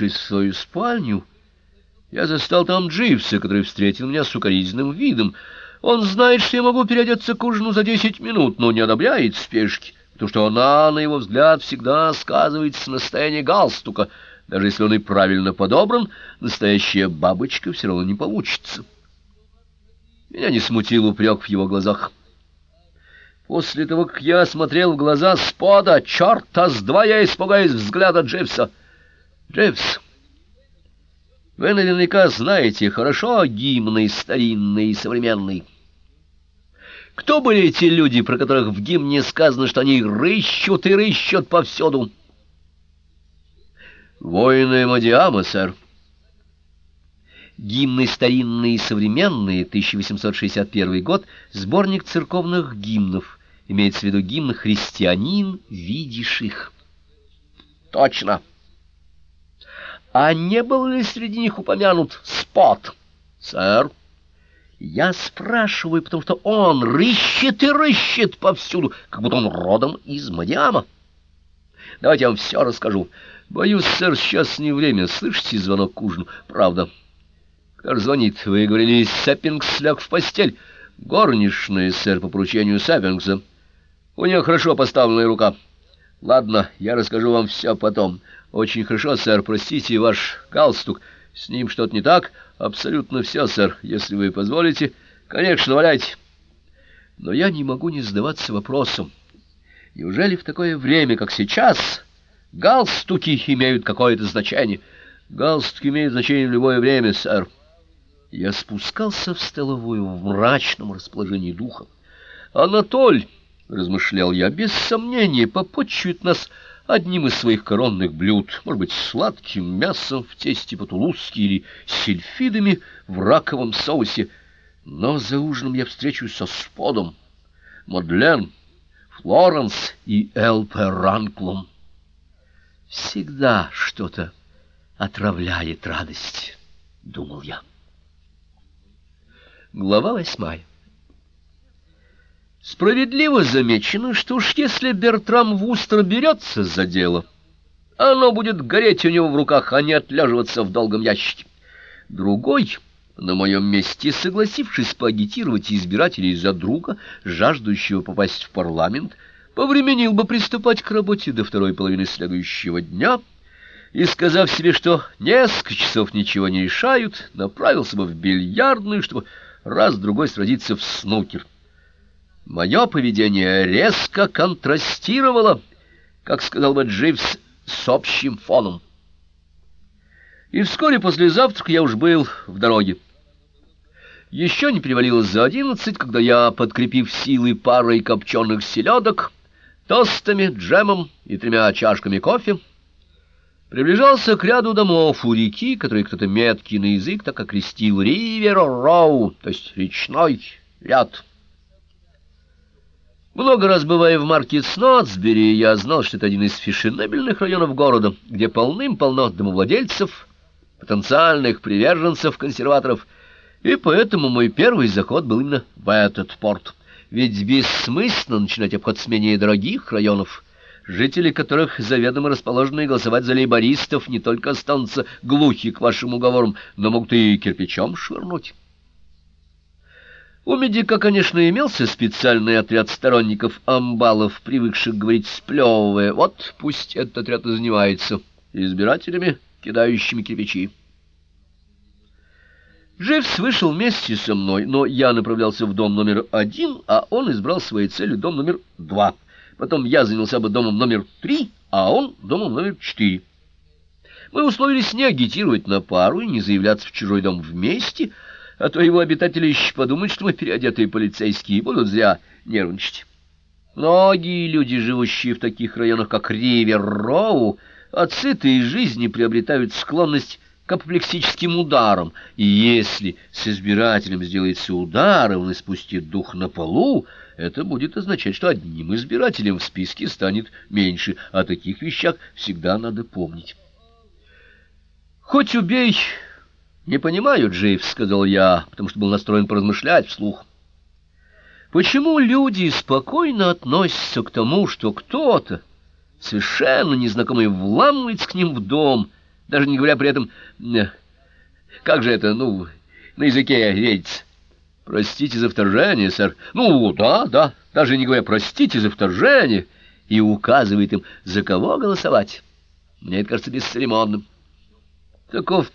Вернувшись в свою спальню, я застал там Дживса, который встретил меня с укоризненным видом. Он знает, что я могу переодеться к ужину за десять минут, но не одобряет спешки, потому что она, на его взгляд, всегда сказывается на состоянии галстука. Даже если он и правильно подобран, настоящая бабочка все равно не получится. Меня не смутил упрек в его глазах. После того, как я смотрел в глаза спода, черта с два я испугаюсь взгляда Дживса. Дживс... Вы наверняка знаете хорошо гимны старинные и современные. Кто были эти люди, про которых в гимне сказано, что они рыщут и рыщут повсюду? Воины Мадиама, сэр. Гимны старинные и современные, 1861 год, сборник церковных гимнов. Имеется в виду гимн «Христианин, видишь их». Точно. А не был ли среди них упомянут спот? Сэр, я спрашиваю, потому что он рыщет и рыщет повсюду, как будто он родом из Мадиама. Давайте я вам все расскажу. Боюсь, сэр, сейчас не время. Слышите звонок к ужину? Правда. Кто звонит? Вы говорили, Саппингс ляг в постель. Горничная, сэр, по поручению Саппингса. У нее хорошо поставленная рука. Ладно, я расскажу вам все потом. Очень хорошо, сэр, простите, ваш галстук. С ним что-то не так? Абсолютно все, сэр, если вы позволите. Конечно, валяйте. Но я не могу не задаваться вопросом. Неужели в такое время, как сейчас, галстуки имеют какое-то значение? Галстуки имеют значение в любое время, сэр. Я спускался в столовую в мрачном расположении духа. Анатоль, — размышлял я, — без сомнения попотчует нас одним из своих коронных блюд, может быть, сладким мясом в тесте по-тулузски или сельфидами в раковом соусе. Но за ужином я встречусь со Сподом, Мадлен, Флоренс и Элперанклом. Всегда что-то отравляет радость, — думал я. Глава восьмая. Справедливо замечено, что уж если Бертрам Вустер берется за дело, оно будет гореть у него в руках, а не отлеживаться в долгом ящике. Другой, на моем месте, согласившись поагитировать избирателей за друга, жаждущего попасть в парламент, повременил бы приступать к работе до второй половины следующего дня и, сказав себе, что несколько часов ничего не решают, направился бы в бильярдную, чтобы раз-другой сразиться в снукер. Мое поведение резко контрастировало, как сказал бы Дживс, с общим фоном. И вскоре после завтрака я уж был в дороге. Еще не перевалилось за одиннадцать, когда я, подкрепив силы парой копченых селедок, тостами, джемом и тремя чашками кофе, приближался к ряду домов у реки, который кто-то меткий на язык так окрестил Ривер-Роу, то есть речной ряд. Много раз бывая в марке Снотсбери, я знал, что это один из фешенебельных районов города, где полным-полно домовладельцев, потенциальных приверженцев консерваторов, и поэтому мой первый заход был именно в этот порт. Ведь бессмысленно начинать обход с менее дорогих районов, жители которых заведомо расположены голосовать за лейбористов не только останутся глухи к вашим уговорам, но могут и кирпичом швырнуть. У медика, конечно, имелся специальный отряд сторонников амбалов, привыкших говорить сплевывая. Вот пусть этот отряд и занимается избирателями, кидающими кирпичи. Дживс вышел вместе со мной, но я направлялся в дом номер один, а он избрал своей целью дом номер два. Потом я занялся бы домом номер три, а он домом номер четыре. Мы условились не агитировать на пару и не заявляться в чужой дом вместе, а то его обитатели еще подумают, что мы переодетые полицейские, и будут зря нервничать. Многие люди, живущие в таких районах, как Ривер-Роу, от сытой жизни приобретают склонность к апоплексическим ударам, и если с избирателем сделается удар, и он испустит дух на полу, это будет означать, что одним избирателем в списке станет меньше. О таких вещах всегда надо помнить. Хоть убей... «Не понимаю, Джейв», — сказал я, потому что был настроен поразмышлять вслух. «Почему люди спокойно относятся к тому, что кто-то, совершенно незнакомый, вламывается к ним в дом, даже не говоря при этом... э, Как же это, ну, на языке ведь... Простите за вторжение, сэр. Ну, да, да, даже не говоря «простите за вторжение», и указывает им, за кого голосовать. Мне это кажется бесцеремонным. Таков